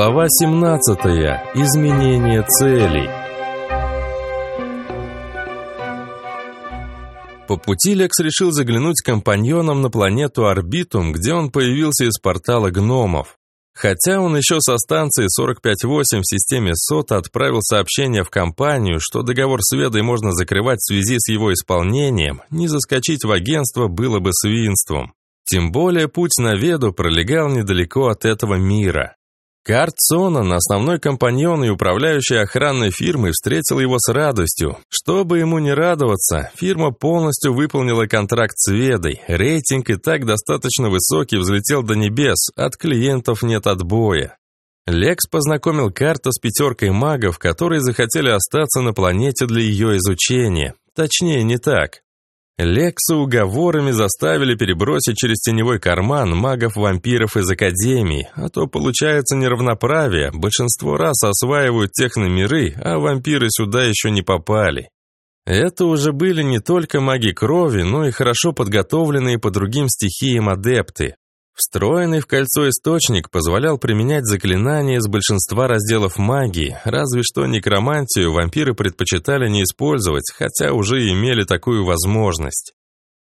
Глава 17. Изменение целей. По пути Лекс решил заглянуть компаньоном на планету Орбитум, где он появился из портала гномов. Хотя он еще со станции 45.8 в системе СОТа отправил сообщение в компанию, что договор с Ведой можно закрывать в связи с его исполнением, не заскочить в агентство было бы свинством. Тем более путь на Веду пролегал недалеко от этого мира. Карт Сонан, основной компаньон и управляющий охранной фирмой, встретил его с радостью. Чтобы ему не радоваться, фирма полностью выполнила контракт с Ведой. Рейтинг и так достаточно высокий, взлетел до небес, от клиентов нет отбоя. Лекс познакомил Карта с пятеркой магов, которые захотели остаться на планете для ее изучения. Точнее, не так. Лекса уговорами заставили перебросить через теневой карман магов-вампиров из Академии, а то получается неравноправие, большинство раз осваивают техномиры, а вампиры сюда еще не попали. Это уже были не только маги крови, но и хорошо подготовленные по другим стихиям адепты. Встроенный в кольцо источник позволял применять заклинания из большинства разделов магии, разве что некромантию вампиры предпочитали не использовать, хотя уже имели такую возможность.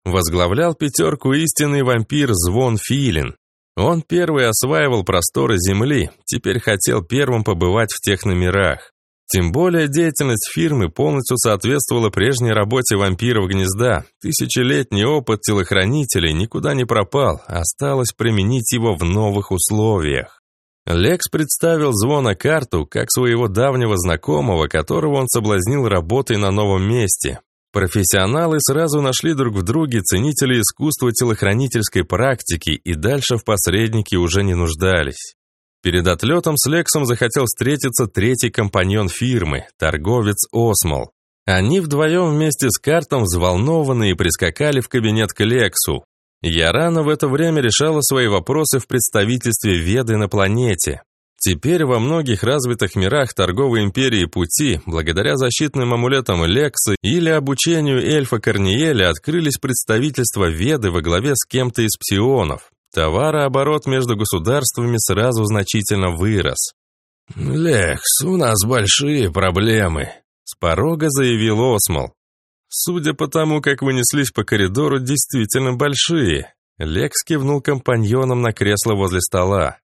Возглавлял пятерку истинный вампир Звон Филин. Он первый осваивал просторы Земли, теперь хотел первым побывать в тех номерах. Тем более деятельность фирмы полностью соответствовала прежней работе вампиров гнезда. Тысячелетний опыт телохранителей никуда не пропал, осталось применить его в новых условиях. Лекс представил Звона карту как своего давнего знакомого, которого он соблазнил работой на новом месте. Профессионалы сразу нашли друг в друге ценители искусства телохранительской практики и дальше в посреднике уже не нуждались. Перед отлетом с Лексом захотел встретиться третий компаньон фирмы, торговец Осмол. Они вдвоем вместе с Картом взволнованные прискакали в кабинет к Лексу. Ярана в это время решала свои вопросы в представительстве Веды на планете. Теперь во многих развитых мирах торговой империи пути, благодаря защитным амулетам Лексы или обучению эльфа Корниеля, открылись представительства Веды во главе с кем-то из псионов. Товарооборот между государствами сразу значительно вырос. «Лекс, у нас большие проблемы», — с порога заявил Осмол. «Судя по тому, как вы неслись по коридору, действительно большие». Лекс кивнул компаньоном на кресло возле стола.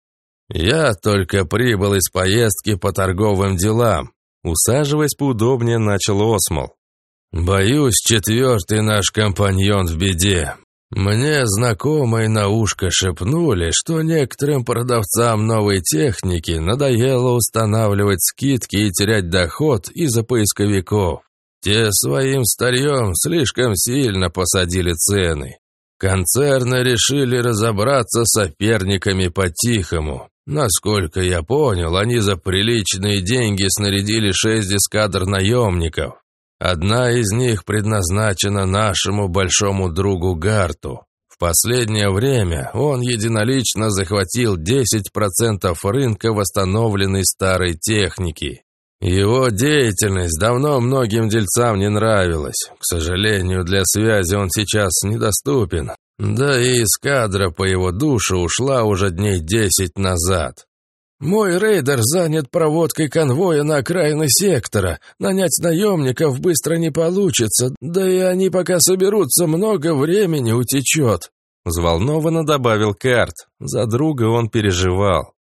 «Я только прибыл из поездки по торговым делам», — усаживаясь поудобнее, начал Осмол. «Боюсь, четвертый наш компаньон в беде. Мне знакомые на ушко шепнули, что некоторым продавцам новой техники надоело устанавливать скидки и терять доход из-за поисковиков. Те своим старьем слишком сильно посадили цены. Концерны решили разобраться с соперниками по-тихому. Насколько я понял, они за приличные деньги снарядили шесть эскадр наемников. Одна из них предназначена нашему большому другу Гарту. В последнее время он единолично захватил 10% рынка восстановленной старой техники. Его деятельность давно многим дельцам не нравилась. К сожалению, для связи он сейчас недоступен. Да и эскадра по его душу ушла уже дней 10 назад. Мой рейдер занят проводкой конвоя на окраины сектора. Нанять наемников быстро не получится, да и они пока соберутся, много времени утечет. Взволнованно добавил Карт. За друга он переживал.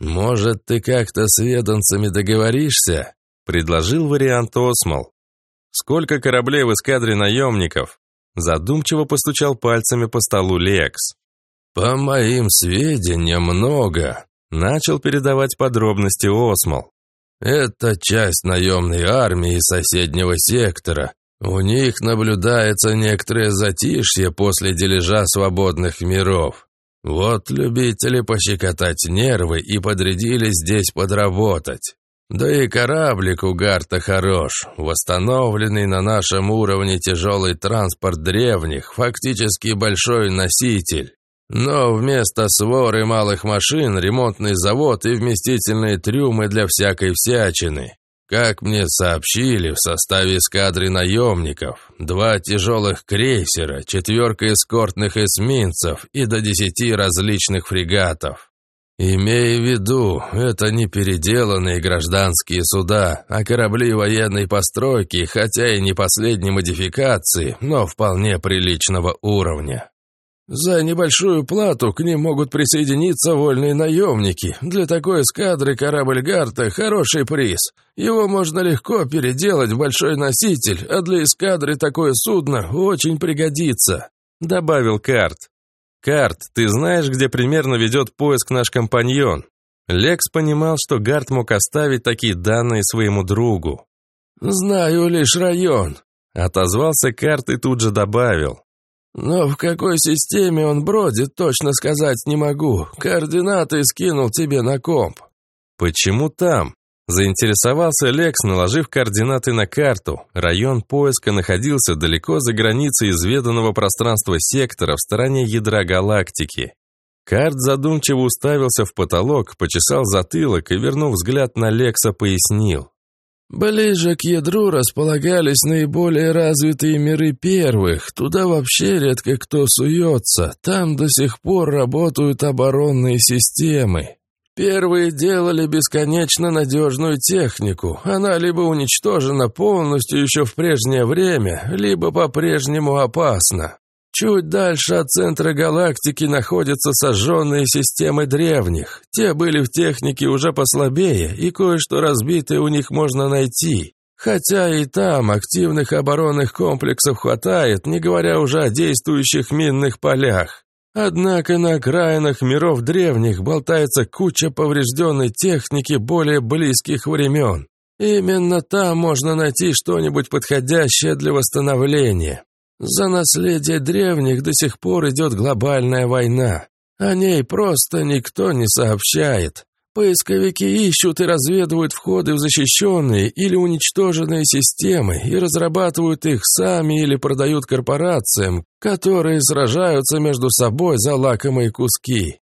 «Может, ты как-то с веданцами договоришься?» Предложил вариант Осмол. «Сколько кораблей в эскадре наемников?» Задумчиво постучал пальцами по столу Лекс. «По моим сведениям, много. Начал передавать подробности Осмол. «Это часть наемной армии соседнего сектора. У них наблюдается некоторое затишье после дележа свободных миров. Вот любители пощекотать нервы и подрядились здесь подработать. Да и кораблик у Гарта хорош, восстановленный на нашем уровне тяжелый транспорт древних, фактически большой носитель. Но вместо своры малых машин ремонтный завод и вместительные трюмы для всякой всячины. Как мне сообщили, в составе эскадры наемников два тяжелых крейсера, четверка эскортных эсминцев и до десяти различных фрегатов. Имей в виду, это не переделанные гражданские суда, а корабли военной постройки, хотя и не последней модификации, но вполне приличного уровня. За небольшую плату к ним могут присоединиться вольные наемники. Для такой эскадры корабль Гарта – хороший приз. Его можно легко переделать в большой носитель, а для эскадры такое судно очень пригодится», – добавил Карт. «Карт, ты знаешь, где примерно ведет поиск наш компаньон?» Лекс понимал, что Гарт мог оставить такие данные своему другу. «Знаю лишь район», — отозвался Карт и тут же добавил. «Но в какой системе он бродит, точно сказать не могу. Координаты скинул тебе на комп». «Почему там?» Заинтересовался Лекс, наложив координаты на карту. Район поиска находился далеко за границей изведанного пространства сектора в стороне ядра галактики. Карт задумчиво уставился в потолок, почесал затылок и, вернув взгляд на Лекса, пояснил. Ближе к ядру располагались наиболее развитые миры первых. Туда вообще редко кто суется. Там до сих пор работают оборонные системы. Первые делали бесконечно надежную технику. Она либо уничтожена полностью еще в прежнее время, либо по-прежнему опасна. Чуть дальше от центра галактики находятся сожженные системы древних. Те были в технике уже послабее, и кое-что разбитое у них можно найти. Хотя и там активных оборонных комплексов хватает, не говоря уже о действующих минных полях. Однако на окраинах миров древних болтается куча поврежденной техники более близких времен. Именно там можно найти что-нибудь подходящее для восстановления. За наследие древних до сих пор идет глобальная война. О ней просто никто не сообщает. Поисковики ищут и разведывают входы в защищенные или уничтоженные системы и разрабатывают их сами или продают корпорациям, которые сражаются между собой за лакомые куски.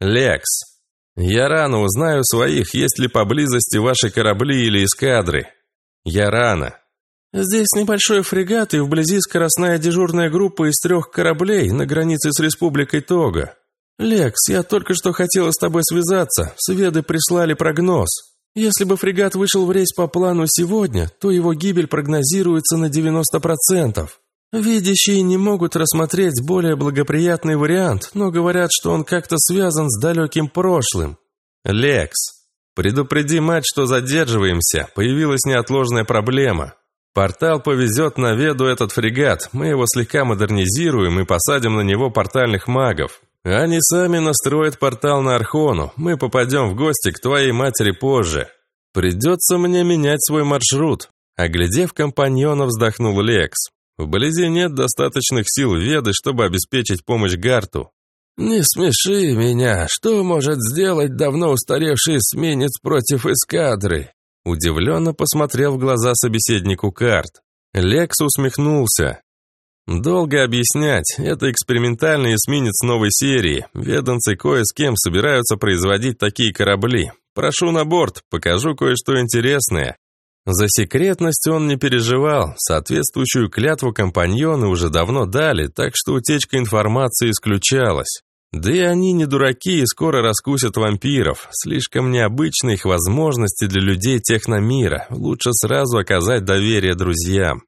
Лекс, я рано узнаю своих, есть ли поблизости ваши корабли или эскадры. Я рано. Здесь небольшой фрегат и вблизи скоростная дежурная группа из трех кораблей на границе с Республикой Тога. «Лекс, я только что хотела с тобой связаться. Сведы прислали прогноз. Если бы фрегат вышел в рейс по плану сегодня, то его гибель прогнозируется на 90%. Видящие не могут рассмотреть более благоприятный вариант, но говорят, что он как-то связан с далеким прошлым. Лекс, предупреди мать, что задерживаемся. Появилась неотложная проблема. Портал повезет на веду этот фрегат. Мы его слегка модернизируем и посадим на него портальных магов. Они сами настроят портал на Архону. Мы попадем в гости к твоей матери позже. Придется мне менять свой маршрут. Оглядев компаньона, вздохнул Лекс. Вблизи нет достаточных сил Веды, чтобы обеспечить помощь Гарту. «Не смеши меня. Что может сделать давно устаревший эсминец против эскадры?» Удивленно посмотрел в глаза собеседнику Карт. Лекс усмехнулся. Долго объяснять, это экспериментальный эсминец новой серии. Веданцы кое с кем собираются производить такие корабли. Прошу на борт, покажу кое-что интересное. За секретность он не переживал, соответствующую клятву компаньоны уже давно дали, так что утечка информации исключалась. Да и они не дураки и скоро раскусят вампиров. Слишком необычны их возможности для людей техномира. Лучше сразу оказать доверие друзьям.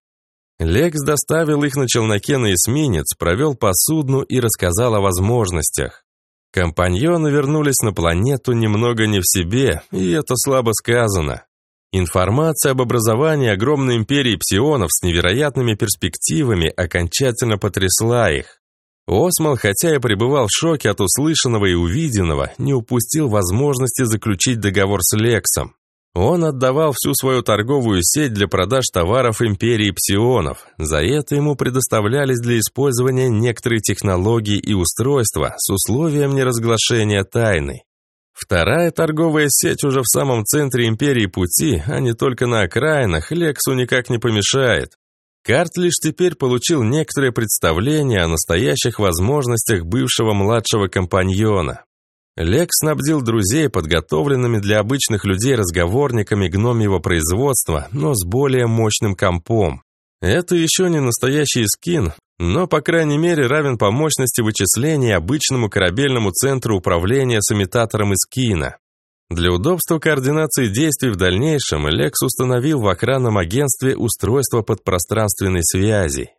Лекс доставил их на челноке на эсминец, провел по судну и рассказал о возможностях. Компаньоны вернулись на планету немного не в себе, и это слабо сказано. Информация об образовании огромной империи псионов с невероятными перспективами окончательно потрясла их. Осмал, хотя и пребывал в шоке от услышанного и увиденного, не упустил возможности заключить договор с Лексом. Он отдавал всю свою торговую сеть для продаж товаров империи псионов. За это ему предоставлялись для использования некоторые технологии и устройства с условием неразглашения тайны. Вторая торговая сеть уже в самом центре империи пути, а не только на окраинах, Лексу никак не помешает. Карт лишь теперь получил некоторое представление о настоящих возможностях бывшего младшего компаньона. Лекс снабдил друзей подготовленными для обычных людей разговорниками гномьего производства, но с более мощным компом. Это еще не настоящий скин, но, по крайней мере, равен по мощности вычислений обычному корабельному центру управления с имитатором из кино. Для удобства координации действий в дальнейшем Лекс установил в охранном агентстве устройство подпространственной связи.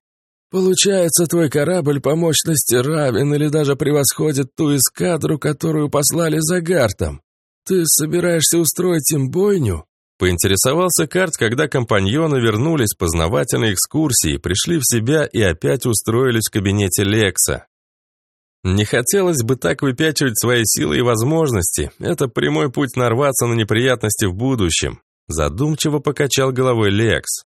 «Получается, твой корабль по мощности равен или даже превосходит ту эскадру, которую послали за Гартом. Ты собираешься устроить им бойню?» Поинтересовался Карт, когда компаньоны вернулись с познавательной экскурсии, пришли в себя и опять устроились в кабинете Лекса. Не хотелось бы так выпячивать свои силы и возможности. Это прямой путь нарваться на неприятности в будущем. Задумчиво покачал головой Лекс.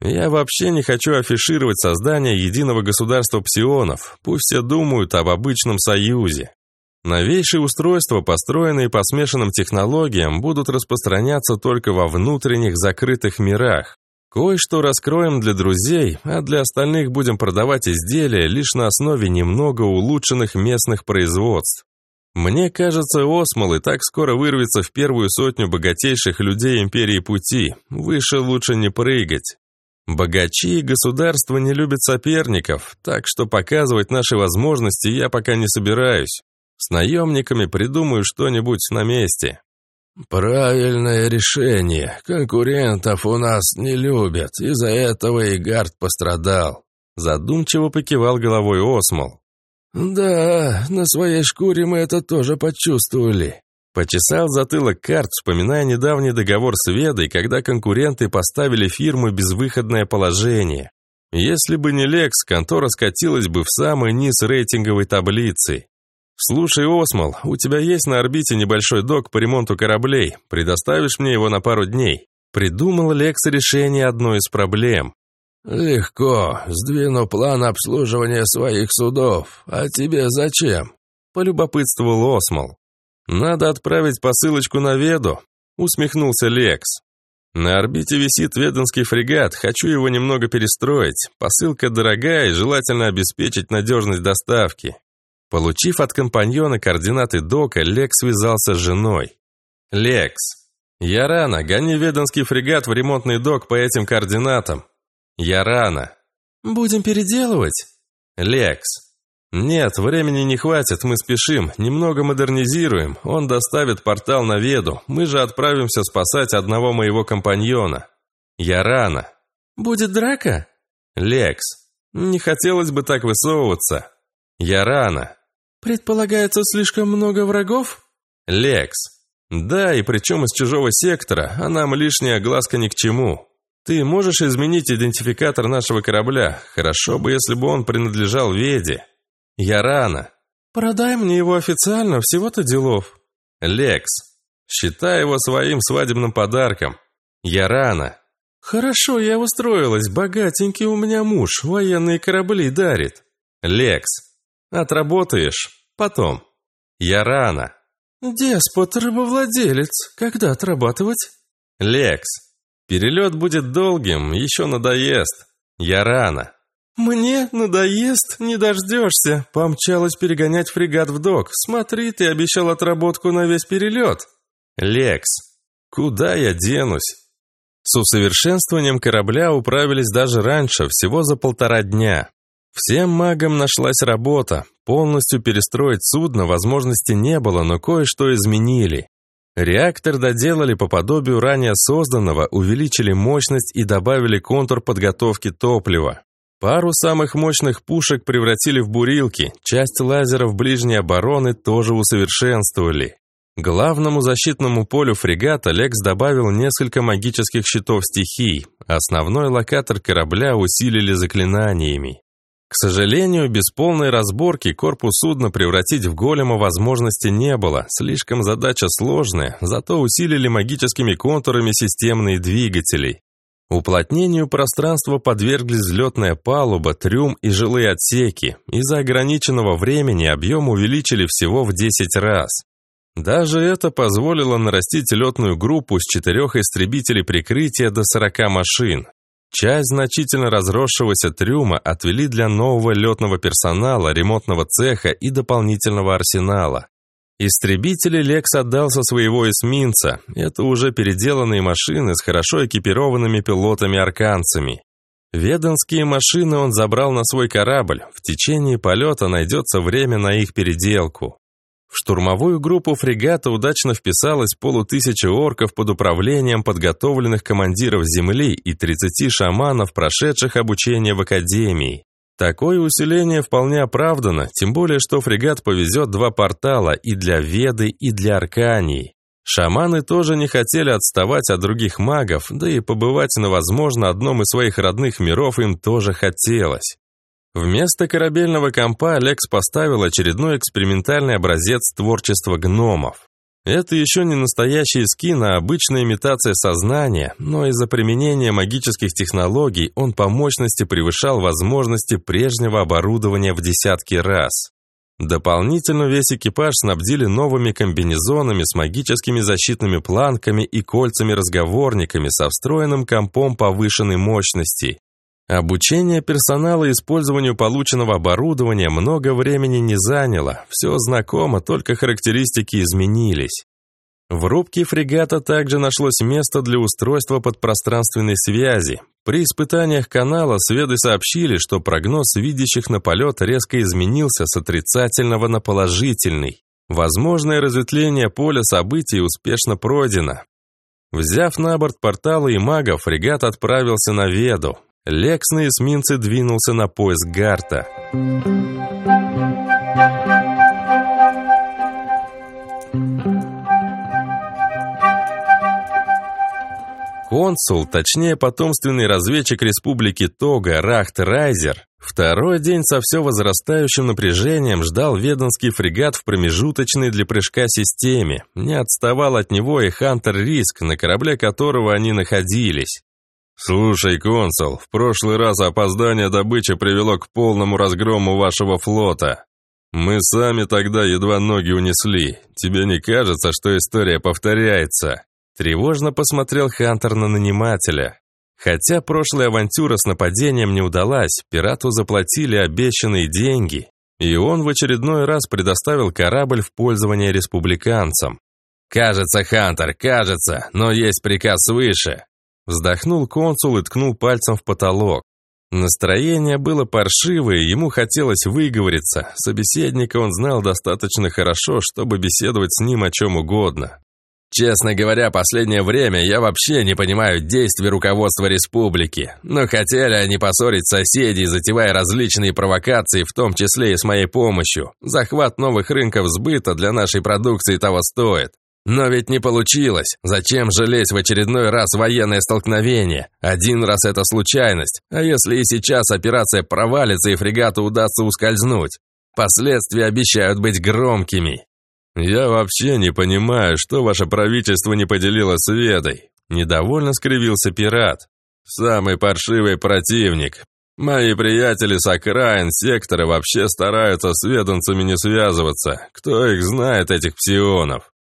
Я вообще не хочу афишировать создание единого государства псионов. Пусть все думают об обычном союзе. Новейшие устройства, построенные по смешанным технологиям, будут распространяться только во внутренних закрытых мирах. Кое-что раскроем для друзей, а для остальных будем продавать изделия лишь на основе немного улучшенных местных производств. Мне кажется, Осмол и так скоро вырвется в первую сотню богатейших людей Империи Пути. Выше лучше не прыгать. Богачи и государства не любят соперников, так что показывать наши возможности я пока не собираюсь. С наемниками придумаю что-нибудь на месте». «Правильное решение. Конкурентов у нас не любят. Из-за этого и Гард пострадал». Задумчиво покивал головой Осмол. «Да, на своей шкуре мы это тоже почувствовали». Почесал затылок карт, вспоминая недавний договор с Ведой, когда конкуренты поставили фирму в безвыходное положение. Если бы не Лекс, контора скатилась бы в самый низ рейтинговой таблицы. «Слушай, Осмол, у тебя есть на орбите небольшой док по ремонту кораблей. Предоставишь мне его на пару дней?» Придумал Лекс решение одной из проблем. «Легко. Сдвину план обслуживания своих судов. А тебе зачем?» Полюбопытствовал Осмол. «Надо отправить посылочку на Веду», усмехнулся Лекс. «На орбите висит веденский фрегат, хочу его немного перестроить. Посылка дорогая желательно обеспечить надежность доставки. Получив от компаньона координаты дока, Лекс связался с женой. «Лекс, я рано, гони веданский фрегат в ремонтный док по этим координатам. Я рано. Будем переделывать?» «Лекс, нет, времени не хватит, мы спешим, немного модернизируем, он доставит портал на Веду, мы же отправимся спасать одного моего компаньона. Я рано. Будет драка? Лекс, не хотелось бы так высовываться. Я рано. «Предполагается слишком много врагов?» «Лекс. Да, и причем из чужого сектора, а нам лишняя глазка ни к чему. Ты можешь изменить идентификатор нашего корабля? Хорошо бы, если бы он принадлежал Веде. Я рано. Продай мне его официально, всего-то делов. Лекс. Считай его своим свадебным подарком. Я рано. Хорошо, я устроилась, богатенький у меня муж, военные корабли дарит. Лекс. Отработаешь. Потом. Я рано. Деспот, рабовладелец. Когда отрабатывать? Лекс. Перелет будет долгим, еще надоест. Я рано. Мне надоест, не дождешься. Помчалась перегонять фрегат в док. Смотри, ты обещал отработку на весь перелет. Лекс. Куда я денусь? С усовершенствованием корабля управились даже раньше, всего за полтора дня. Всем магам нашлась работа. Полностью перестроить судно возможности не было, но кое-что изменили. Реактор доделали по подобию ранее созданного, увеличили мощность и добавили контур подготовки топлива. Пару самых мощных пушек превратили в бурилки, часть лазеров ближней обороны тоже усовершенствовали. Главному защитному полю фрегата Лекс добавил несколько магических щитов стихий, основной локатор корабля усилили заклинаниями. К сожалению, без полной разборки корпус судна превратить в голема возможности не было, слишком задача сложная, зато усилили магическими контурами системные двигатели. Уплотнению пространства подверглись взлетная палуба, трюм и жилые отсеки. Из-за ограниченного времени объем увеличили всего в 10 раз. Даже это позволило нарастить летную группу с четырех истребителей прикрытия до 40 машин. Часть значительно разросшегося трюма отвели для нового летного персонала, ремонтного цеха и дополнительного арсенала. Истребители Лекс отдал со своего эсминца. Это уже переделанные машины с хорошо экипированными пилотами-арканцами. Веданские машины он забрал на свой корабль. В течение полета найдется время на их переделку. В штурмовую группу фрегата удачно вписалось полутысячи орков под управлением подготовленных командиров Земли и 30 шаманов, прошедших обучение в Академии. Такое усиление вполне оправдано, тем более, что фрегат повезет два портала и для Веды, и для Аркании. Шаманы тоже не хотели отставать от других магов, да и побывать на, возможно, одном из своих родных миров им тоже хотелось. Вместо корабельного компа Алекс поставил очередной экспериментальный образец творчества гномов. Это еще не настоящий скин, а обычная имитация сознания, но из-за применения магических технологий он по мощности превышал возможности прежнего оборудования в десятки раз. Дополнительно весь экипаж снабдили новыми комбинезонами с магическими защитными планками и кольцами-разговорниками со встроенным компом повышенной мощности. Обучение персонала использованию полученного оборудования много времени не заняло, все знакомо, только характеристики изменились. В рубке фрегата также нашлось место для устройства подпространственной связи. При испытаниях канала сведы сообщили, что прогноз видящих на полет резко изменился с отрицательного на положительный. Возможное разветвление поля событий успешно пройдено. Взяв на борт портала и магов, фрегат отправился на Веду. Лекс на эсминце двинулся на поиск Гарта. Консул, точнее потомственный разведчик республики Тога Рахт Райзер, второй день со все возрастающим напряжением ждал веданский фрегат в промежуточной для прыжка системе. Не отставал от него и Хантер Риск, на корабле которого они находились. «Слушай, консул, в прошлый раз опоздание добычи привело к полному разгрому вашего флота. Мы сами тогда едва ноги унесли. Тебе не кажется, что история повторяется?» Тревожно посмотрел Хантер на нанимателя. Хотя прошлая авантюра с нападением не удалась, пирату заплатили обещанные деньги, и он в очередной раз предоставил корабль в пользование республиканцам. «Кажется, Хантер, кажется, но есть приказ свыше», Вздохнул консул и ткнул пальцем в потолок. Настроение было паршивое, ему хотелось выговориться. Собеседника он знал достаточно хорошо, чтобы беседовать с ним о чем угодно. Честно говоря, последнее время я вообще не понимаю действий руководства республики. Но хотели они поссорить соседей, затевая различные провокации, в том числе и с моей помощью. Захват новых рынков сбыта для нашей продукции того стоит. Но ведь не получилось. Зачем же лезть в очередной раз военное столкновение? Один раз это случайность. А если и сейчас операция провалится и фрегату удастся ускользнуть? Последствия обещают быть громкими. Я вообще не понимаю, что ваше правительство не поделило с Ведой. Недовольно скривился пират. Самый паршивый противник. Мои приятели с окраин сектора вообще стараются с веданцами не связываться. Кто их знает, этих псионов?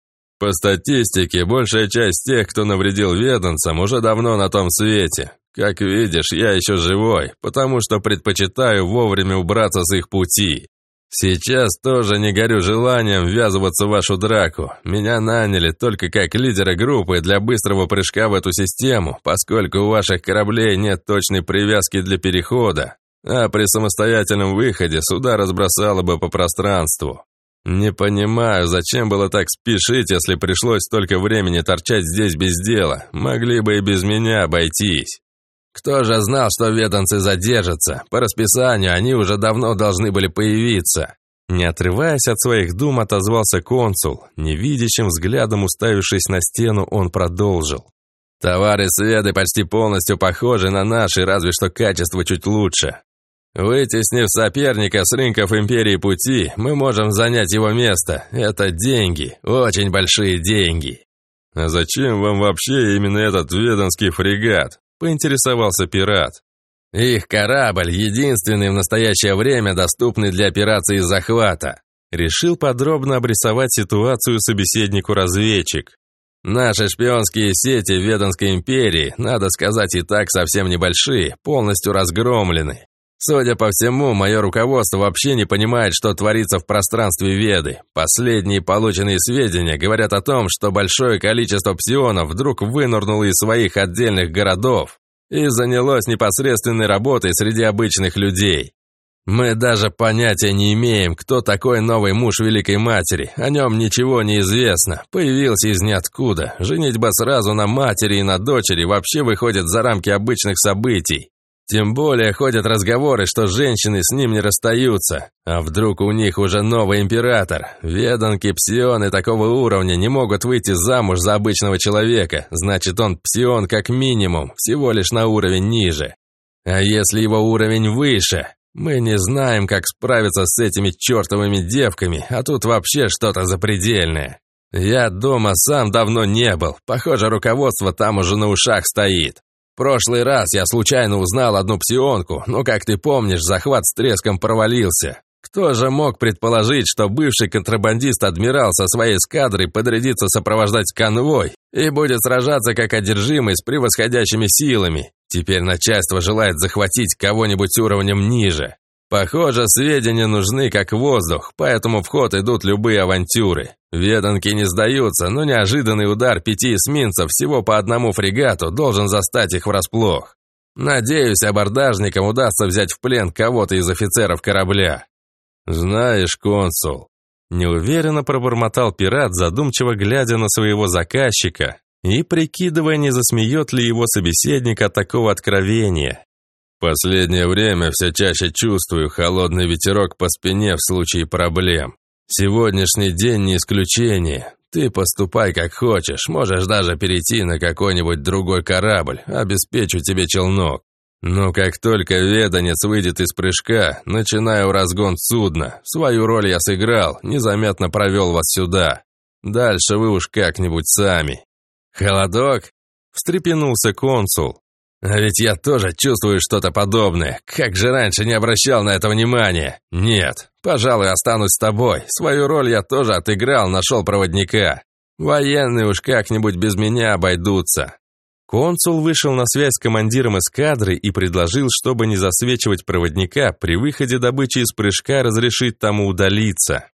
По статистике, большая часть тех, кто навредил веданцам, уже давно на том свете. Как видишь, я еще живой, потому что предпочитаю вовремя убраться с их пути. Сейчас тоже не горю желанием ввязываться в вашу драку. Меня наняли только как лидера группы для быстрого прыжка в эту систему, поскольку у ваших кораблей нет точной привязки для перехода, а при самостоятельном выходе суда разбросало бы по пространству. «Не понимаю, зачем было так спешить, если пришлось столько времени торчать здесь без дела. Могли бы и без меня обойтись». «Кто же знал, что веданцы задержатся? По расписанию они уже давно должны были появиться». Не отрываясь от своих дум, отозвался консул. Невидящим взглядом уставившись на стену, он продолжил. «Товары Сведы почти полностью похожи на наши, разве что качество чуть лучше. Вытеснив соперника с рынков Империи Пути, мы можем занять его место. Это деньги, очень большие деньги. А зачем вам вообще именно этот веданский фрегат? Поинтересовался пират. Их корабль единственный в настоящее время доступный для операции захвата. Решил подробно обрисовать ситуацию собеседнику разведчик. Наши шпионские сети в Веданской империи, надо сказать, и так совсем небольшие, полностью разгромлены. Судя по всему, мое руководство вообще не понимает, что творится в пространстве Веды. Последние полученные сведения говорят о том, что большое количество псионов вдруг вынырнуло из своих отдельных городов и занялось непосредственной работой среди обычных людей. Мы даже понятия не имеем, кто такой новый муж Великой Матери. О нем ничего не известно. Появился из ниоткуда. Женитьба сразу на матери и на дочери вообще выходит за рамки обычных событий. Тем более ходят разговоры, что женщины с ним не расстаются. А вдруг у них уже новый император? Веданки, псионы такого уровня не могут выйти замуж за обычного человека. Значит, он псион как минимум, всего лишь на уровень ниже. А если его уровень выше? Мы не знаем, как справиться с этими чертовыми девками, а тут вообще что-то запредельное. Я дома сам давно не был, похоже, руководство там уже на ушах стоит. Прошлый раз я случайно узнал одну псионку, но, как ты помнишь, захват с треском провалился. Кто же мог предположить, что бывший контрабандист-адмирал со своей эскадрой подрядится сопровождать конвой и будет сражаться как одержимый с превосходящими силами? Теперь начальство желает захватить кого-нибудь уровнем ниже. Похоже, сведения нужны как воздух, поэтому в ход идут любые авантюры. Веданки не сдаются, но неожиданный удар пяти эсминцев всего по одному фрегату должен застать их врасплох. Надеюсь, абордажникам удастся взять в плен кого-то из офицеров корабля. «Знаешь, консул», – неуверенно пробормотал пират, задумчиво глядя на своего заказчика, и прикидывая, не засмеет ли его собеседник от такого откровения. Последнее время все чаще чувствую холодный ветерок по спине в случае проблем. Сегодняшний день не исключение. Ты поступай как хочешь, можешь даже перейти на какой-нибудь другой корабль, обеспечу тебе челнок. Но как только веданец выйдет из прыжка, начинаю разгон судна. Свою роль я сыграл, незаметно провел вас сюда. Дальше вы уж как-нибудь сами. «Холодок?» – встрепенулся консул. «А ведь я тоже чувствую что-то подобное. Как же раньше не обращал на это внимания? Нет, пожалуй, останусь с тобой. Свою роль я тоже отыграл, нашел проводника. Военные уж как-нибудь без меня обойдутся». Консул вышел на связь с командиром эскадры и предложил, чтобы не засвечивать проводника, при выходе добычи из прыжка разрешить тому удалиться.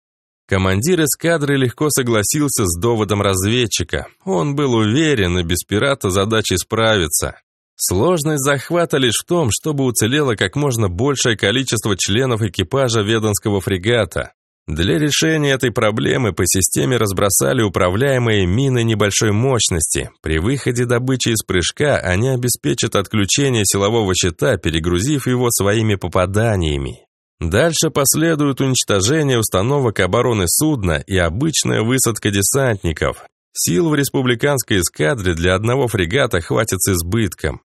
Командир эскадры легко согласился с доводом разведчика. Он был уверен, и без пирата задачи справиться. Сложность захвата лишь в том, чтобы уцелело как можно большее количество членов экипажа веданского фрегата. Для решения этой проблемы по системе разбросали управляемые мины небольшой мощности. При выходе добычи из прыжка они обеспечат отключение силового щита, перегрузив его своими попаданиями. Дальше последует уничтожение установок обороны судна и обычная высадка десантников. Сил в республиканской эскадре для одного фрегата хватит с избытком.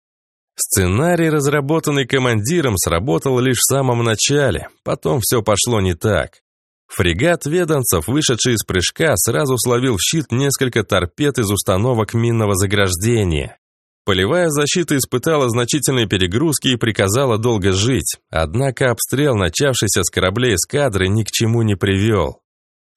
Сценарий, разработанный командиром, сработал лишь в самом начале, потом все пошло не так. Фрегат веданцев, вышедший из прыжка, сразу словил в щит несколько торпед из установок минного заграждения. Полевая защита испытала значительные перегрузки и приказала долго жить, однако обстрел, начавшийся с кораблей эскадры, ни к чему не привел.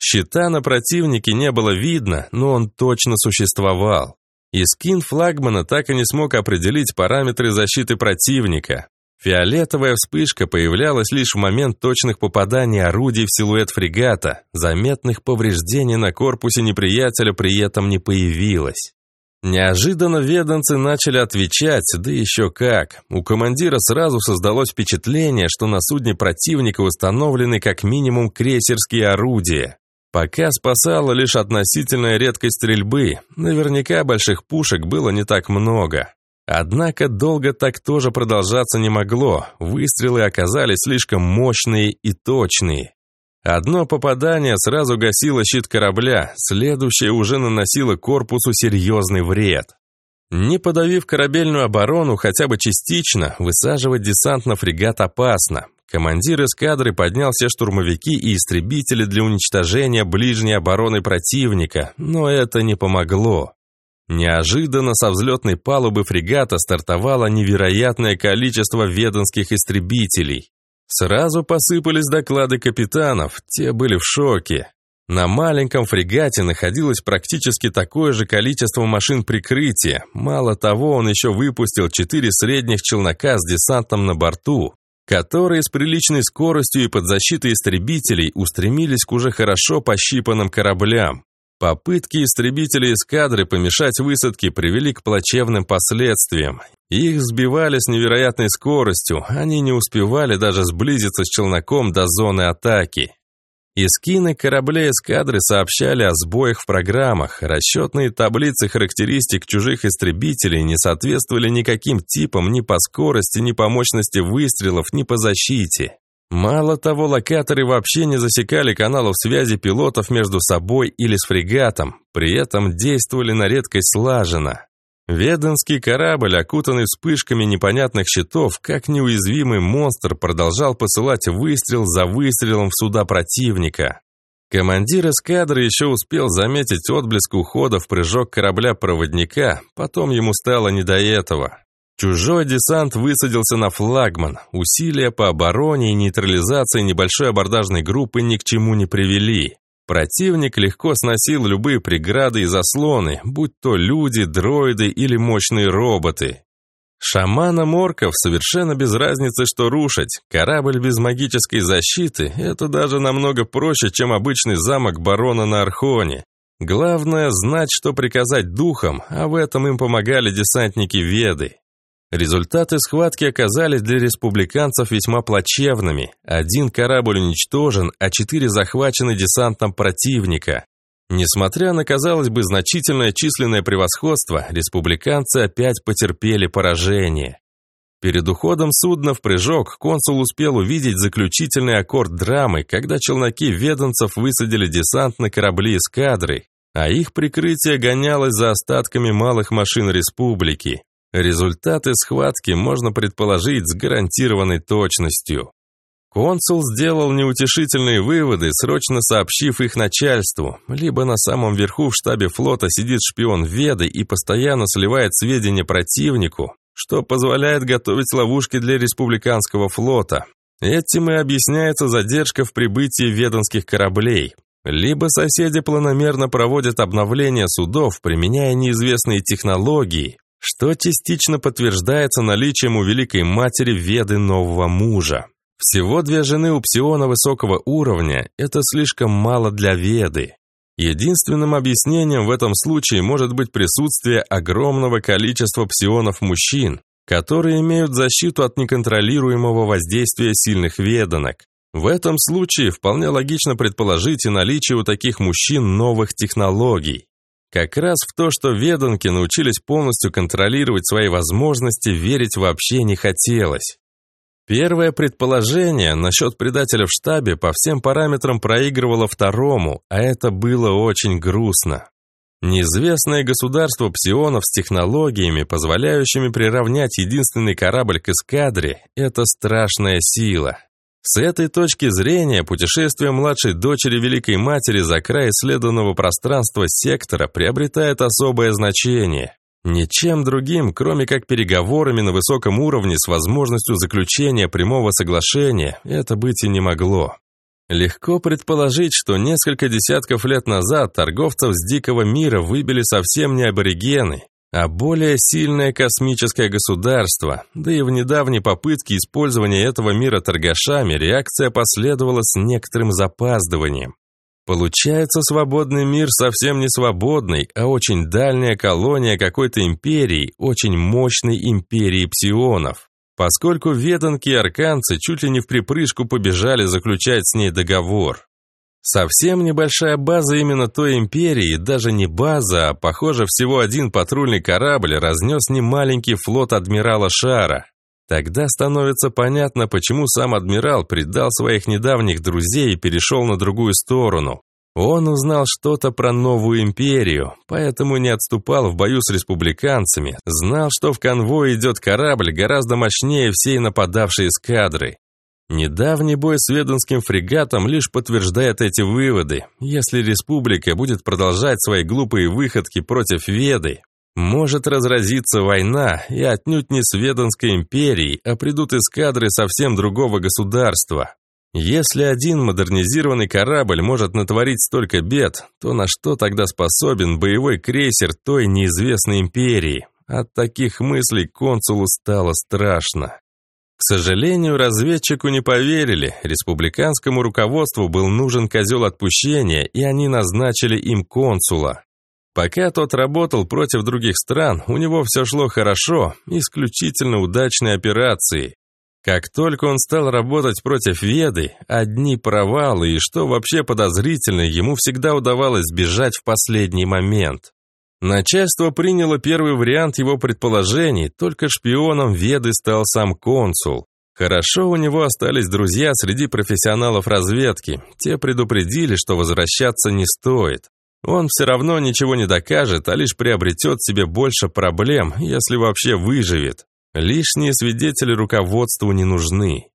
Щита на противнике не было видно, но он точно существовал. И скин флагмана так и не смог определить параметры защиты противника. Фиолетовая вспышка появлялась лишь в момент точных попаданий орудий в силуэт фрегата, заметных повреждений на корпусе неприятеля при этом не появилось. Неожиданно веданцы начали отвечать, да еще как. У командира сразу создалось впечатление, что на судне противника установлены как минимум крейсерские орудия. Пока спасала лишь относительная редкость стрельбы, наверняка больших пушек было не так много. Однако долго так тоже продолжаться не могло, выстрелы оказались слишком мощные и точные. Одно попадание сразу гасило щит корабля, следующее уже наносило корпусу серьезный вред. Не подавив корабельную оборону хотя бы частично, высаживать десант на фрегат опасно. Командир эскадры поднял все штурмовики и истребители для уничтожения ближней обороны противника, но это не помогло. Неожиданно со взлетной палубы фрегата стартовало невероятное количество веданских истребителей. Сразу посыпались доклады капитанов, те были в шоке. На маленьком фрегате находилось практически такое же количество машин прикрытия. Мало того, он еще выпустил четыре средних челнока с десантом на борту, которые с приличной скоростью и под защитой истребителей устремились к уже хорошо пощипанным кораблям. Попытки истребителей эскадры помешать высадке привели к плачевным последствиям. Их сбивали с невероятной скоростью, они не успевали даже сблизиться с челноком до зоны атаки. Искины кораблей эскадры сообщали о сбоях в программах. Расчетные таблицы характеристик чужих истребителей не соответствовали никаким типам ни по скорости, ни по мощности выстрелов, ни по защите. Мало того, локаторы вообще не засекали каналов связи пилотов между собой или с фрегатом, при этом действовали на редкость слаженно. Веденский корабль, окутанный вспышками непонятных щитов, как неуязвимый монстр, продолжал посылать выстрел за выстрелом в суда противника. Командир эскадры еще успел заметить отблеск ухода в прыжок корабля-проводника, потом ему стало не до этого. Чужой десант высадился на флагман. Усилия по обороне и нейтрализации небольшой абордажной группы ни к чему не привели. Противник легко сносил любые преграды и заслоны, будь то люди, дроиды или мощные роботы. Шаманам орков совершенно без разницы, что рушить. Корабль без магической защиты – это даже намного проще, чем обычный замок барона на Архоне. Главное – знать, что приказать духам, а в этом им помогали десантники Веды. Результаты схватки оказались для республиканцев весьма плачевными. Один корабль уничтожен, а четыре захвачены десантом противника. Несмотря на, казалось бы, значительное численное превосходство, республиканцы опять потерпели поражение. Перед уходом судна в прыжок консул успел увидеть заключительный аккорд драмы, когда челноки веданцев высадили десант на корабли эскадры, а их прикрытие гонялось за остатками малых машин республики. Результаты схватки можно предположить с гарантированной точностью. Консул сделал неутешительные выводы, срочно сообщив их начальству. Либо на самом верху в штабе флота сидит шпион Веды и постоянно сливает сведения противнику, что позволяет готовить ловушки для республиканского флота. Этим и объясняется задержка в прибытии веданских кораблей. Либо соседи планомерно проводят обновление судов, применяя неизвестные технологии, что частично подтверждается наличием у Великой Матери веды нового мужа. Всего две жены у псиона высокого уровня – это слишком мало для веды. Единственным объяснением в этом случае может быть присутствие огромного количества псионов-мужчин, которые имеют защиту от неконтролируемого воздействия сильных веданок. В этом случае вполне логично предположить и наличие у таких мужчин новых технологий. Как раз в то, что веданки научились полностью контролировать свои возможности, верить вообще не хотелось. Первое предположение насчет предателя в штабе по всем параметрам проигрывало второму, а это было очень грустно. Неизвестное государство псионов с технологиями, позволяющими приравнять единственный корабль к эскадре, это страшная сила. С этой точки зрения путешествие младшей дочери Великой Матери за край исследованного пространства сектора приобретает особое значение. Ничем другим, кроме как переговорами на высоком уровне с возможностью заключения прямого соглашения, это быть и не могло. Легко предположить, что несколько десятков лет назад торговцев с дикого мира выбили совсем не аборигены, а более сильное космическое государство, да и в недавней попытке использования этого мира торгашами реакция последовала с некоторым запаздыванием. Получается, свободный мир совсем не свободный, а очень дальняя колония какой-то империи, очень мощной империи псионов. Поскольку веданки и арканцы чуть ли не в припрыжку побежали заключать с ней договор. Совсем небольшая база именно той империи, даже не база, а, похоже, всего один патрульный корабль разнес немаленький флот адмирала Шара. Тогда становится понятно, почему сам адмирал предал своих недавних друзей и перешел на другую сторону. Он узнал что-то про новую империю, поэтому не отступал в бою с республиканцами, знал, что в конвое идет корабль гораздо мощнее всей нападавшей эскадры. Недавний бой с веданским фрегатом лишь подтверждает эти выводы. Если республика будет продолжать свои глупые выходки против Веды, может разразиться война, и отнюдь не с Веданской империей, а придут эскадры совсем другого государства. Если один модернизированный корабль может натворить столько бед, то на что тогда способен боевой крейсер той неизвестной империи? От таких мыслей консулу стало страшно. К сожалению, разведчику не поверили. Республиканскому руководству был нужен козел отпущения, и они назначили им консула. Пока тот работал против других стран, у него все шло хорошо, исключительно удачные операции. Как только он стал работать против Веды, одни провалы, и что вообще подозрительно, ему всегда удавалось сбежать в последний момент. Начальство приняло первый вариант его предположений, только шпионом Веды стал сам консул. Хорошо у него остались друзья среди профессионалов разведки. Те предупредили, что возвращаться не стоит. Он все равно ничего не докажет, а лишь приобретет себе больше проблем, если вообще выживет. Лишние свидетели руководству не нужны.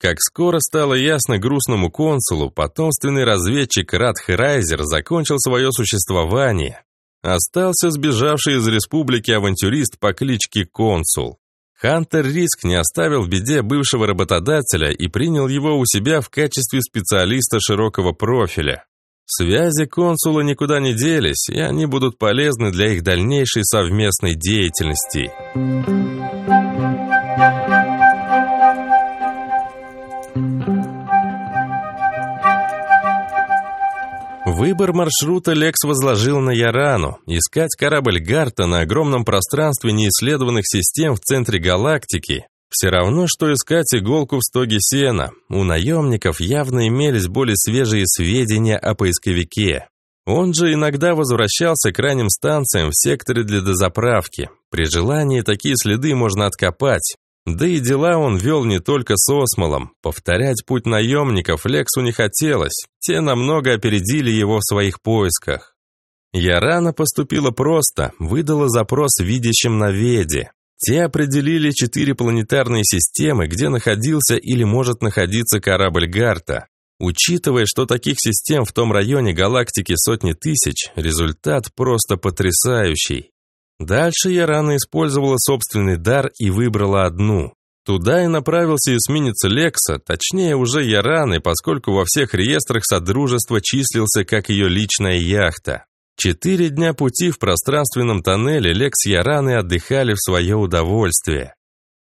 Как скоро стало ясно грустному консулу, потомственный разведчик Рад Херайзер закончил свое существование. Остался сбежавший из республики авантюрист по кличке Консул. Хантер Риск не оставил в беде бывшего работодателя и принял его у себя в качестве специалиста широкого профиля. Связи консула никуда не делись, и они будут полезны для их дальнейшей совместной деятельности. Выбор маршрута Лекс возложил на Ярану. Искать корабль Гарта на огромном пространстве неисследованных систем в центре галактики. Все равно, что искать иголку в стоге сена. У наемников явно имелись более свежие сведения о поисковике. Он же иногда возвращался к ранним станциям в секторе для дозаправки. При желании такие следы можно откопать. Да и дела он вел не только с Осмолом. Повторять путь наемников Лексу не хотелось. Те намного опередили его в своих поисках. Я рано поступила просто, выдала запрос видящим на Веде. Те определили четыре планетарные системы, где находился или может находиться корабль Гарта. Учитывая, что таких систем в том районе галактики сотни тысяч, результат просто потрясающий. Дальше я рано использовала собственный дар и выбрала одну. Туда и направился эсминец Лекса, точнее уже Яраны, поскольку во всех реестрах Содружества числился как ее личная яхта. Четыре дня пути в пространственном тоннеле Лекс и Яраны отдыхали в свое удовольствие.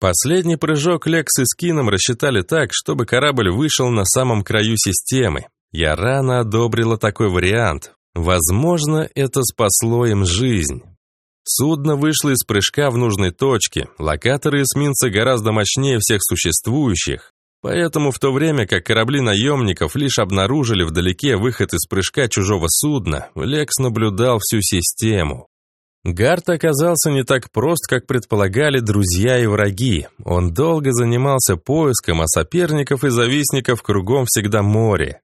Последний прыжок Лекс и Скином рассчитали так, чтобы корабль вышел на самом краю системы. Ярана одобрила такой вариант. Возможно, это спасло им жизнь. Судно вышло из прыжка в нужной точке. Локаторы эсминца гораздо мощнее всех существующих. Поэтому в то время как корабли наемников лишь обнаружили вдалеке выход из прыжка чужого судна, Лекс наблюдал всю систему. Гарт оказался не так прост, как предполагали друзья и враги. Он долго занимался поиском, а соперников и завистников кругом всегда море.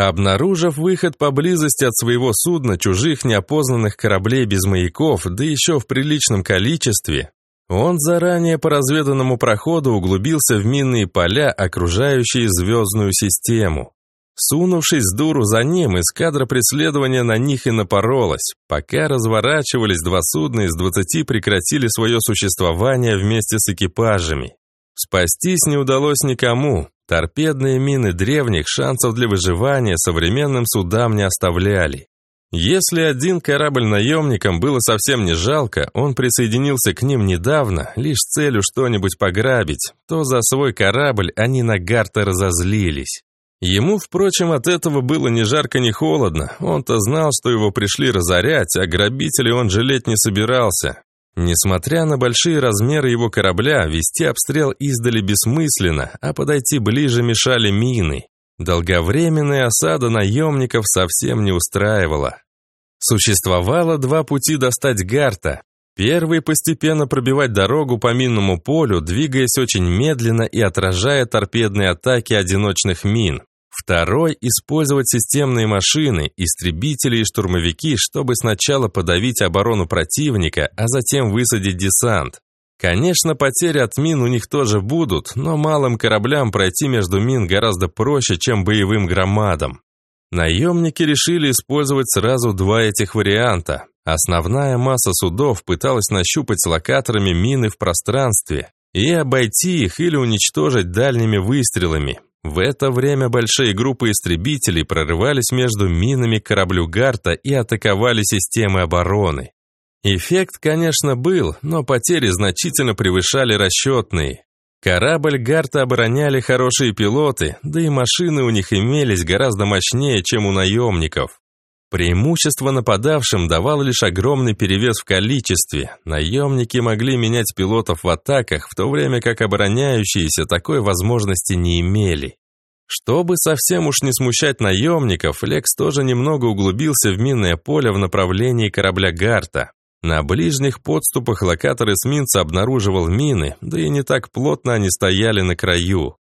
Обнаружив выход поблизости от своего судна чужих неопознанных кораблей без маяков, да еще в приличном количестве, он заранее по разведанному проходу углубился в минные поля, окружающие звездную систему. Сунувшись дуру за ним, эскадра преследования на них и напоролась. Пока разворачивались два судна из двадцати прекратили свое существование вместе с экипажами. Спастись не удалось никому. Торпедные мины древних шансов для выживания современным судам не оставляли. Если один корабль наемникам было совсем не жалко, он присоединился к ним недавно, лишь целью что-нибудь пограбить, то за свой корабль они на Гарта разозлились. Ему, впрочем, от этого было ни жарко, ни холодно. Он-то знал, что его пришли разорять, а грабителей он жалеть не собирался. Несмотря на большие размеры его корабля, вести обстрел издали бессмысленно, а подойти ближе мешали мины. Долговременная осада наемников совсем не устраивала. Существовало два пути достать Гарта. Первый – постепенно пробивать дорогу по минному полю, двигаясь очень медленно и отражая торпедные атаки одиночных мин. Второй – использовать системные машины, истребители и штурмовики, чтобы сначала подавить оборону противника, а затем высадить десант. Конечно, потери от мин у них тоже будут, но малым кораблям пройти между мин гораздо проще, чем боевым громадам. Наемники решили использовать сразу два этих варианта. Основная масса судов пыталась нащупать локаторами мины в пространстве и обойти их или уничтожить дальними выстрелами. В это время большие группы истребителей прорывались между минами кораблю Гарта и атаковали системы обороны. Эффект, конечно, был, но потери значительно превышали расчетные. Корабль Гарта обороняли хорошие пилоты, да и машины у них имелись гораздо мощнее, чем у наемников. Преимущество нападавшим давало лишь огромный перевес в количестве. Наемники могли менять пилотов в атаках, в то время как обороняющиеся такой возможности не имели. Чтобы совсем уж не смущать наемников, Лекс тоже немного углубился в минное поле в направлении корабля Гарта. На ближних подступах локатор эсминца обнаруживал мины, да и не так плотно они стояли на краю.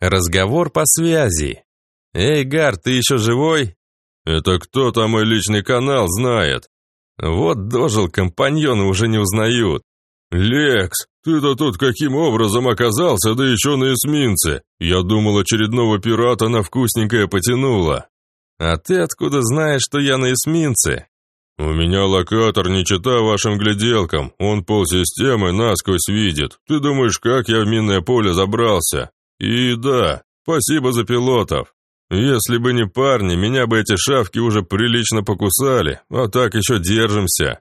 Разговор по связи. «Эй, Гарт, ты еще живой?» «Это кто там мой личный канал знает?» «Вот дожил, компаньоны уже не узнают». «Лекс, ты-то тут каким образом оказался, да еще на эсминце? Я думал, очередного пирата на вкусненькое потянуло». «А ты откуда знаешь, что я на эсминце?» «У меня локатор не чита вашим гляделкам, он полсистемы насквозь видит. Ты думаешь, как я в минное поле забрался? И да, спасибо за пилотов. Если бы не парни, меня бы эти шавки уже прилично покусали, а так еще держимся.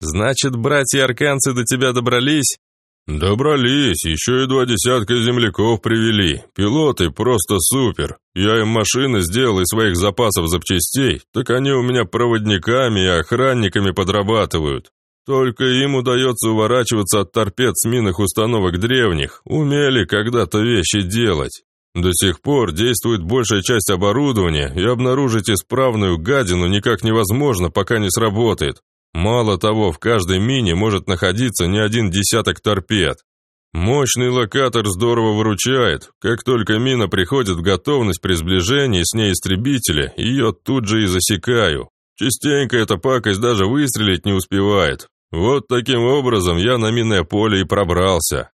Значит, братья-арканцы до тебя добрались? Добрались, еще и два десятка земляков привели. Пилоты просто супер. Я им машины сделал из своих запасов запчастей, так они у меня проводниками и охранниками подрабатывают. Только им удается уворачиваться от торпед с минных установок древних. Умели когда-то вещи делать. До сих пор действует большая часть оборудования, и обнаружить исправную гадину никак невозможно, пока не сработает. Мало того, в каждой мине может находиться не один десяток торпед. Мощный локатор здорово выручает. Как только мина приходит в готовность при сближении с ней истребителя, ее тут же и засекаю. Частенько эта пакость даже выстрелить не успевает. Вот таким образом я на минное поле и пробрался.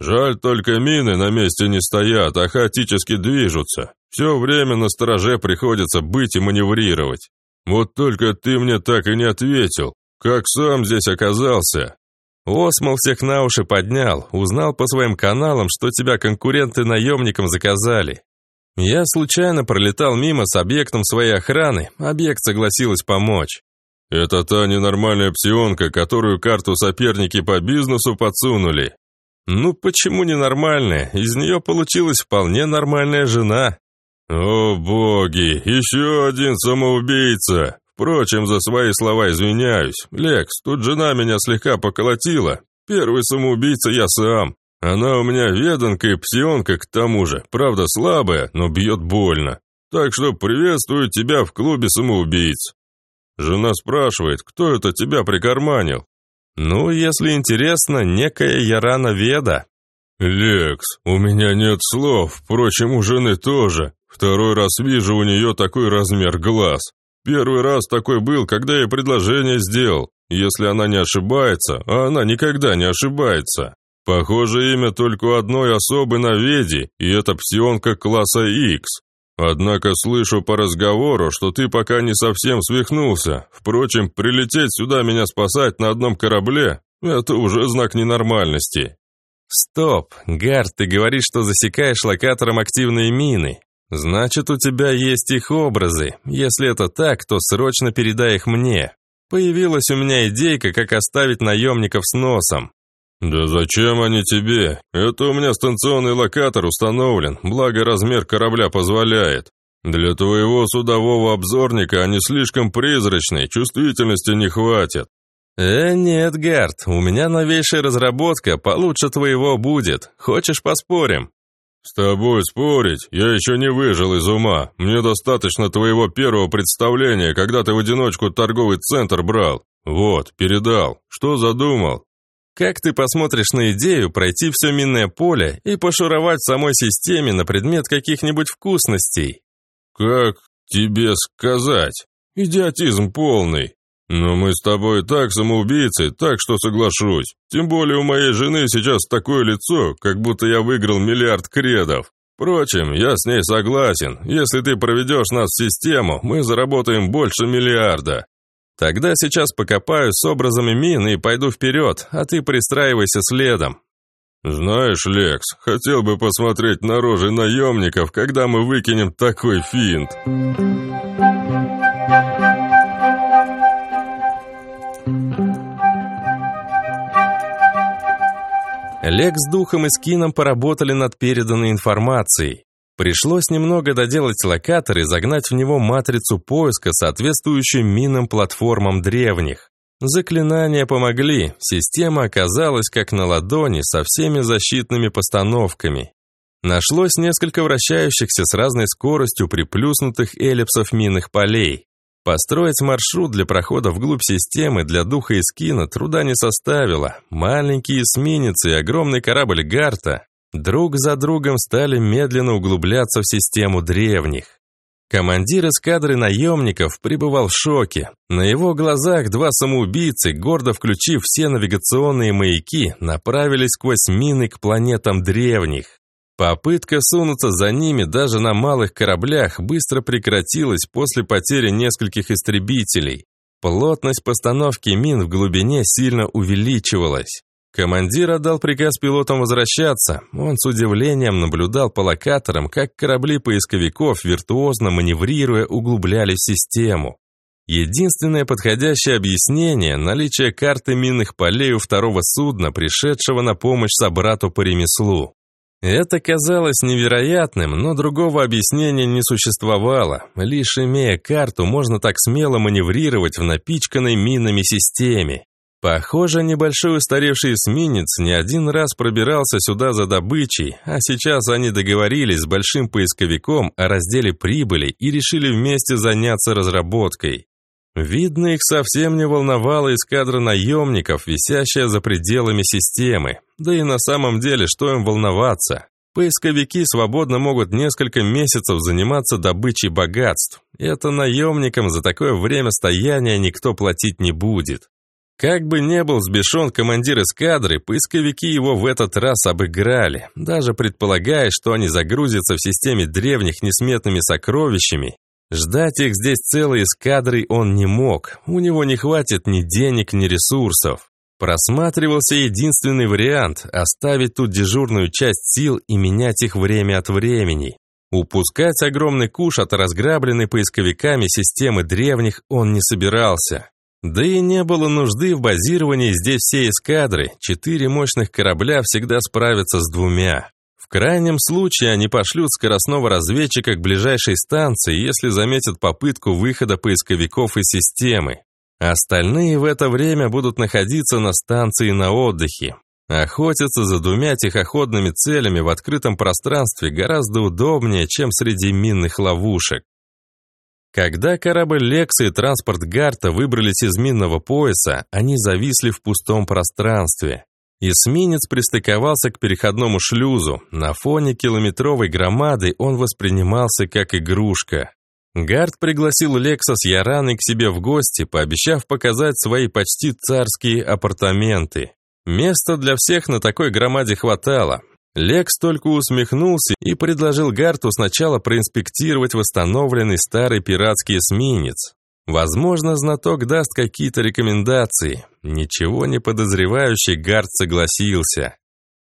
Жаль, только мины на месте не стоят, а хаотически движутся. Все время на стороже приходится быть и маневрировать. Вот только ты мне так и не ответил. Как сам здесь оказался? Осмол всех на уши поднял, узнал по своим каналам, что тебя конкуренты наемникам заказали. Я случайно пролетал мимо с объектом своей охраны, объект согласилась помочь. Это та ненормальная псионка, которую карту соперники по бизнесу подсунули. Ну почему ненормальная? Из нее получилась вполне нормальная жена. О боги, еще один самоубийца. Впрочем, за свои слова извиняюсь. Лекс, тут жена меня слегка поколотила. Первый самоубийца я сам. Она у меня веданка и псионка к тому же. Правда, слабая, но бьет больно. Так что приветствую тебя в клубе самоубийц. Жена спрашивает, кто это тебя прикарманил? «Ну, если интересно, некая Ярана Веда». «Лекс, у меня нет слов, впрочем, у жены тоже. Второй раз вижу у нее такой размер глаз. Первый раз такой был, когда я предложение сделал. Если она не ошибается, а она никогда не ошибается. Похоже, имя только одной особы на Веде, и это псионка класса X. Однако слышу по разговору, что ты пока не совсем свихнулся. Впрочем, прилететь сюда меня спасать на одном корабле – это уже знак ненормальности». «Стоп, Гард, ты говоришь, что засекаешь локатором активные мины. Значит, у тебя есть их образы. Если это так, то срочно передай их мне. Появилась у меня идейка, как оставить наемников с носом. «Да зачем они тебе? Это у меня станционный локатор установлен, благо размер корабля позволяет. Для твоего судового обзорника они слишком призрачные, чувствительности не хватит». «Э, нет, Гард, у меня новейшая разработка, получше твоего будет. Хочешь, поспорим?» «С тобой спорить? Я еще не выжил из ума. Мне достаточно твоего первого представления, когда ты в одиночку торговый центр брал. Вот, передал. Что задумал?» Как ты посмотришь на идею пройти все минное поле и пошуровать в самой системе на предмет каких-нибудь вкусностей? Как тебе сказать? Идиотизм полный. Но мы с тобой так самоубийцы, так что соглашусь. Тем более у моей жены сейчас такое лицо, как будто я выиграл миллиард кредов. Впрочем, я с ней согласен. Если ты проведешь нас в систему, мы заработаем больше миллиарда. Тогда сейчас покопаю с образами мин и пойду вперед, а ты пристраивайся следом. Знаешь, Лекс, хотел бы посмотреть на рожи наемников, когда мы выкинем такой финт. Лекс с Духом и Скином поработали над переданной информацией. Пришлось немного доделать локатор и загнать в него матрицу поиска, соответствующую минным платформам древних. Заклинания помогли, система оказалась как на ладони со всеми защитными постановками. Нашлось несколько вращающихся с разной скоростью приплюснутых эллипсов минных полей. Построить маршрут для прохода вглубь системы для духа и скина труда не составило. Маленькие эсминцы и огромный корабль Гарта друг за другом стали медленно углубляться в систему древних. Командир эскадры наемников пребывал в шоке. На его глазах два самоубийцы, гордо включив все навигационные маяки, направились сквозь мины к планетам древних. Попытка сунуться за ними даже на малых кораблях быстро прекратилась после потери нескольких истребителей. Плотность постановки мин в глубине сильно увеличивалась. Командир отдал приказ пилотам возвращаться. Он с удивлением наблюдал по локаторам, как корабли поисковиков, виртуозно маневрируя, углублялись в систему. Единственное подходящее объяснение – наличие карты минных полей у второго судна, пришедшего на помощь собрату по ремеслу. Это казалось невероятным, но другого объяснения не существовало. Лишь имея карту, можно так смело маневрировать в напичканной минами системе. Похоже, небольшой устаревший эсминец не один раз пробирался сюда за добычей, а сейчас они договорились с большим поисковиком о разделе прибыли и решили вместе заняться разработкой. Видно, их совсем не волновала эскадра наемников, висящая за пределами системы. Да и на самом деле, что им волноваться? Поисковики свободно могут несколько месяцев заниматься добычей богатств. Это наемникам за такое время стояния никто платить не будет. Как бы не был сбешен командир эскадры, поисковики его в этот раз обыграли, даже предполагая, что они загрузятся в системе древних несметными сокровищами. Ждать их здесь целой эскадрой он не мог, у него не хватит ни денег, ни ресурсов. Просматривался единственный вариант – оставить тут дежурную часть сил и менять их время от времени. Упускать огромный куш от разграбленной поисковиками системы древних он не собирался. Да и не было нужды в базировании здесь всей эскадры, четыре мощных корабля всегда справятся с двумя. В крайнем случае они пошлют скоростного разведчика к ближайшей станции, если заметят попытку выхода поисковиков из системы. Остальные в это время будут находиться на станции на отдыхе. Охотиться за двумя тихоходными целями в открытом пространстве гораздо удобнее, чем среди минных ловушек. Когда корабль Лекса и транспорт Гарта выбрались из минного пояса, они зависли в пустом пространстве. Эсминец пристыковался к переходному шлюзу. На фоне километровой громады он воспринимался как игрушка. Гард пригласил Лекса с Яраной к себе в гости, пообещав показать свои почти царские апартаменты. Места для всех на такой громаде хватало. Лекс только усмехнулся и предложил Гарту сначала проинспектировать восстановленный старый пиратский эсминец. Возможно, знаток даст какие-то рекомендации. Ничего не подозревающий Гарт согласился.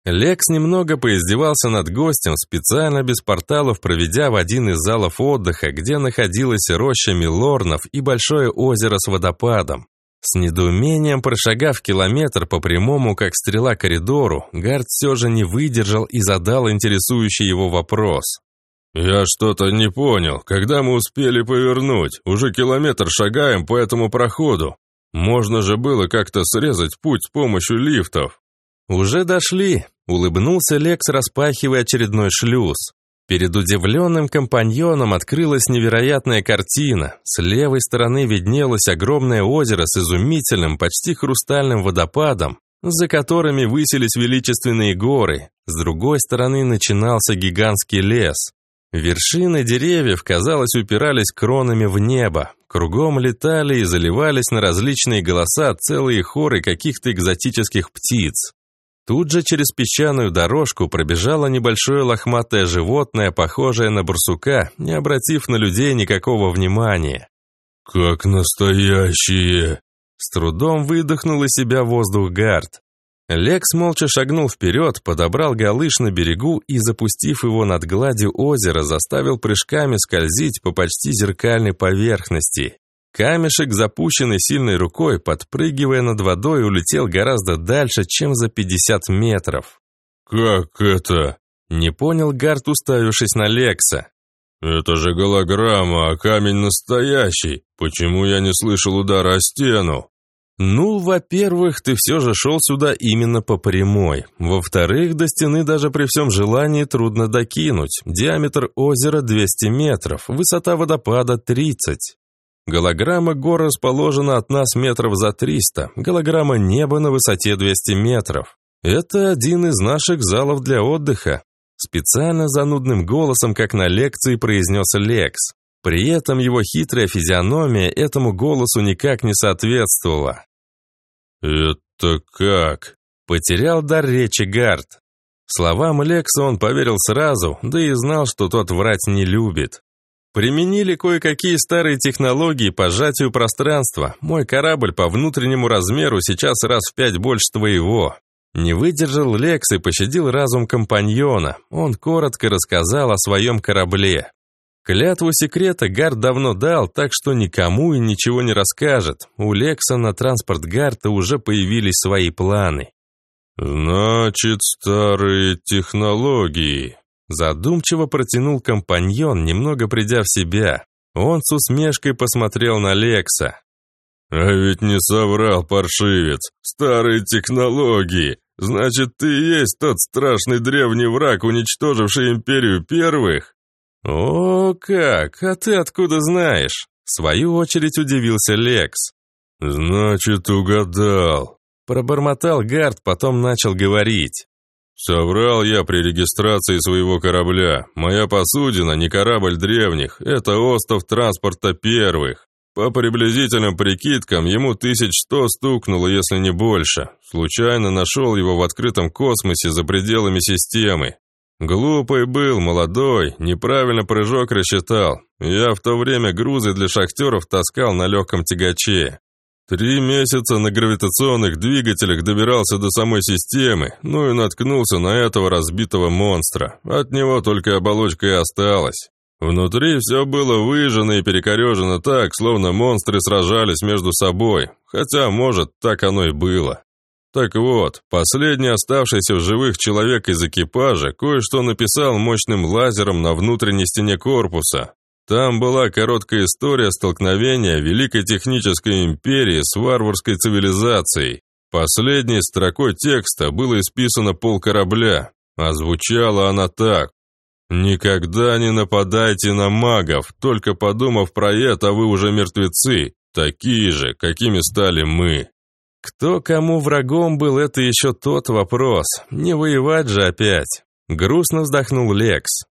Лекс немного поиздевался над гостем, специально без порталов проведя в один из залов отдыха, где находилась роща милорнов и большое озеро с водопадом. С недоумением прошагав километр по прямому, как стрела, коридору, Гард все же не выдержал и задал интересующий его вопрос. «Я что-то не понял. Когда мы успели повернуть? Уже километр шагаем по этому проходу. Можно же было как-то срезать путь с помощью лифтов». «Уже дошли», — улыбнулся Лекс, распахивая очередной шлюз. Перед удивленным компаньоном открылась невероятная картина. С левой стороны виднелось огромное озеро с изумительным, почти хрустальным водопадом, за которыми высились величественные горы. С другой стороны начинался гигантский лес. Вершины деревьев, казалось, упирались кронами в небо. Кругом летали и заливались на различные голоса целые хоры каких-то экзотических птиц. Тут же через песчаную дорожку пробежало небольшое лохматое животное, похожее на барсука, не обратив на людей никакого внимания. «Как настоящие!» С трудом выдохнул из себя воздух Гард. Лекс молча шагнул вперед, подобрал галыш на берегу и, запустив его над гладью озера, заставил прыжками скользить по почти зеркальной поверхности. Камешек, запущенный сильной рукой, подпрыгивая над водой, улетел гораздо дальше, чем за 50 метров. как это?» Не понял Гарт, уставившись на Лекса. «Это же голограмма, а камень настоящий. Почему я не слышал удара о стену?» «Ну, во-первых, ты все же шел сюда именно по прямой. Во-вторых, до стены даже при всем желании трудно докинуть. Диаметр озера 200 метров, высота водопада 30. Голограмма гор расположена от нас метров за 300, голограмма неба на высоте 200 метров. Это один из наших залов для отдыха. Специально занудным голосом, как на лекции, произнес Лекс. При этом его хитрая физиономия этому голосу никак не соответствовала. «Это как?» Потерял дар речи Гард. Словам Лекса он поверил сразу, да и знал, что тот врать не любит. Применили кое-какие старые технологии по сжатию пространства. Мой корабль по внутреннему размеру сейчас раз в пять больше твоего. Не выдержал Лекс и пощадил разум компаньона. Он коротко рассказал о своем корабле. Клятву секрета Гард давно дал, так что никому и ничего не расскажет. У Лекса на транспорт Гарта уже появились свои планы. «Значит, старые технологии», Задумчиво протянул компаньон, немного придя в себя. Он с усмешкой посмотрел на Лекса. «А ведь не соврал паршивец. Старые технологии. Значит, ты и есть тот страшный древний враг, уничтоживший империю первых?» «О, как! А ты откуда знаешь?» В свою очередь удивился Лекс. «Значит, угадал», — пробормотал Гард, потом начал говорить. «Соврал я при регистрации своего корабля. Моя посудина не корабль древних, это остов транспорта первых. По приблизительным прикидкам, ему тысяч сто стукнуло, если не больше. Случайно нашел его в открытом космосе за пределами системы. Глупый был, молодой, неправильно прыжок рассчитал. Я в то время грузы для шахтеров таскал на легком тягаче. Три месяца на гравитационных двигателях добирался до самой системы, ну и наткнулся на этого разбитого монстра. От него только оболочка и осталась. Внутри все было выжжено и перекорежено так, словно монстры сражались между собой, хотя, может, так оно и было. Так вот, последний оставшийся в живых человек из экипажа кое-что написал мощным лазером на внутренней стене корпуса. Там была короткая история столкновения Великой Технической Империи с варварской цивилизацией. Последней строкой текста было исписано пол корабля, а звучала она так. «Никогда не нападайте на магов, только подумав про это, вы уже мертвецы, такие же, какими стали мы». Кто кому врагом был, это еще тот вопрос. Не воевать же опять. Грустно вздохнул Лекс.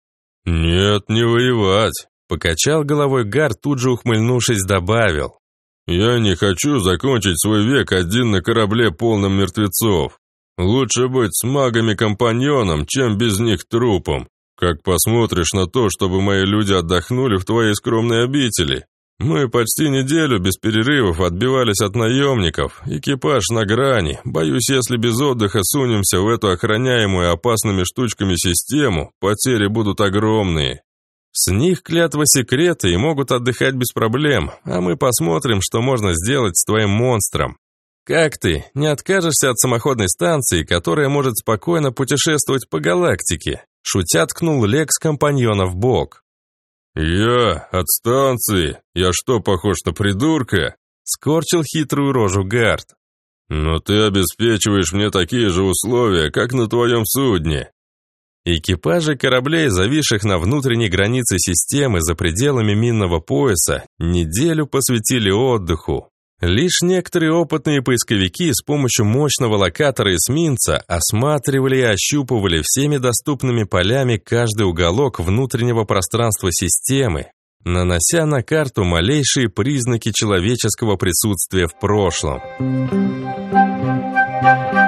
«Нет, не воевать. Покачал головой Гар, тут же ухмыльнувшись, добавил. «Я не хочу закончить свой век один на корабле полном мертвецов. Лучше быть с магами-компаньоном, чем без них трупом. Как посмотришь на то, чтобы мои люди отдохнули в твоей скромной обители? Мы почти неделю без перерывов отбивались от наемников, экипаж на грани. Боюсь, если без отдыха сунемся в эту охраняемую опасными штучками систему, потери будут огромные. С них клятва секрета и могут отдыхать без проблем, а мы посмотрим, что можно сделать с твоим монстром. Как ты, не откажешься от самоходной станции, которая может спокойно путешествовать по галактике?» Шутя ткнул Лекс компаньона в бок. «Я? От станции? Я что, похож на придурка?» Скорчил хитрую рожу Гард. «Но ты обеспечиваешь мне такие же условия, как на твоем судне. Экипажи кораблей, зависших на внутренней границе системы за пределами минного пояса, неделю посвятили отдыху. Лишь некоторые опытные поисковики с помощью мощного локатора эсминца осматривали и ощупывали всеми доступными полями каждый уголок внутреннего пространства системы, нанося на карту малейшие признаки человеческого присутствия в прошлом. Thank.